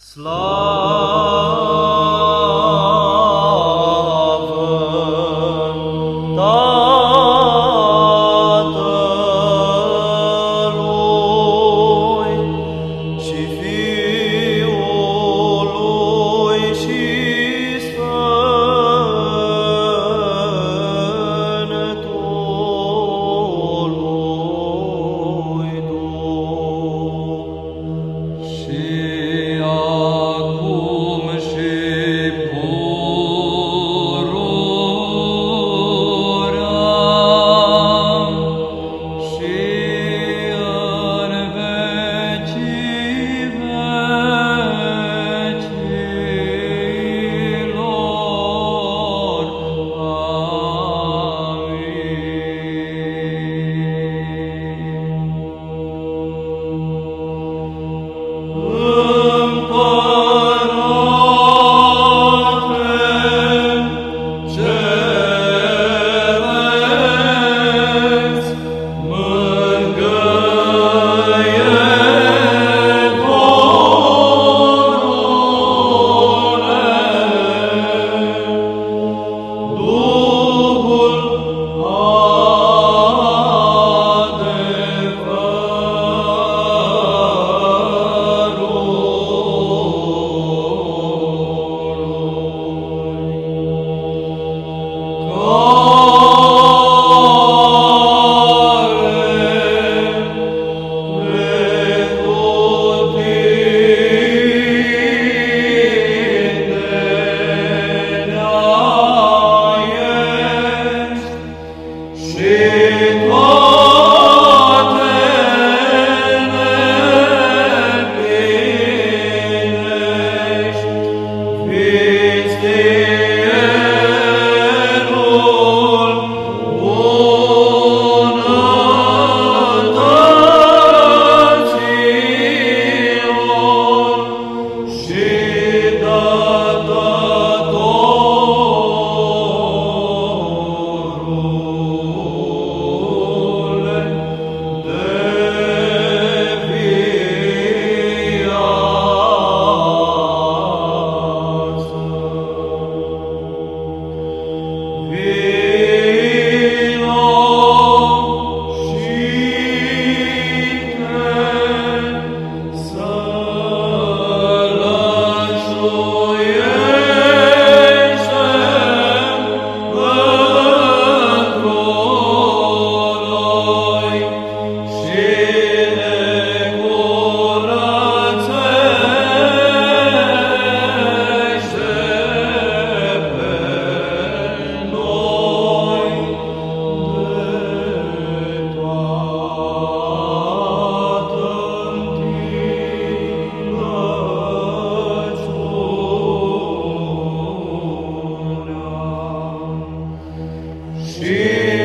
Slow. Jesus.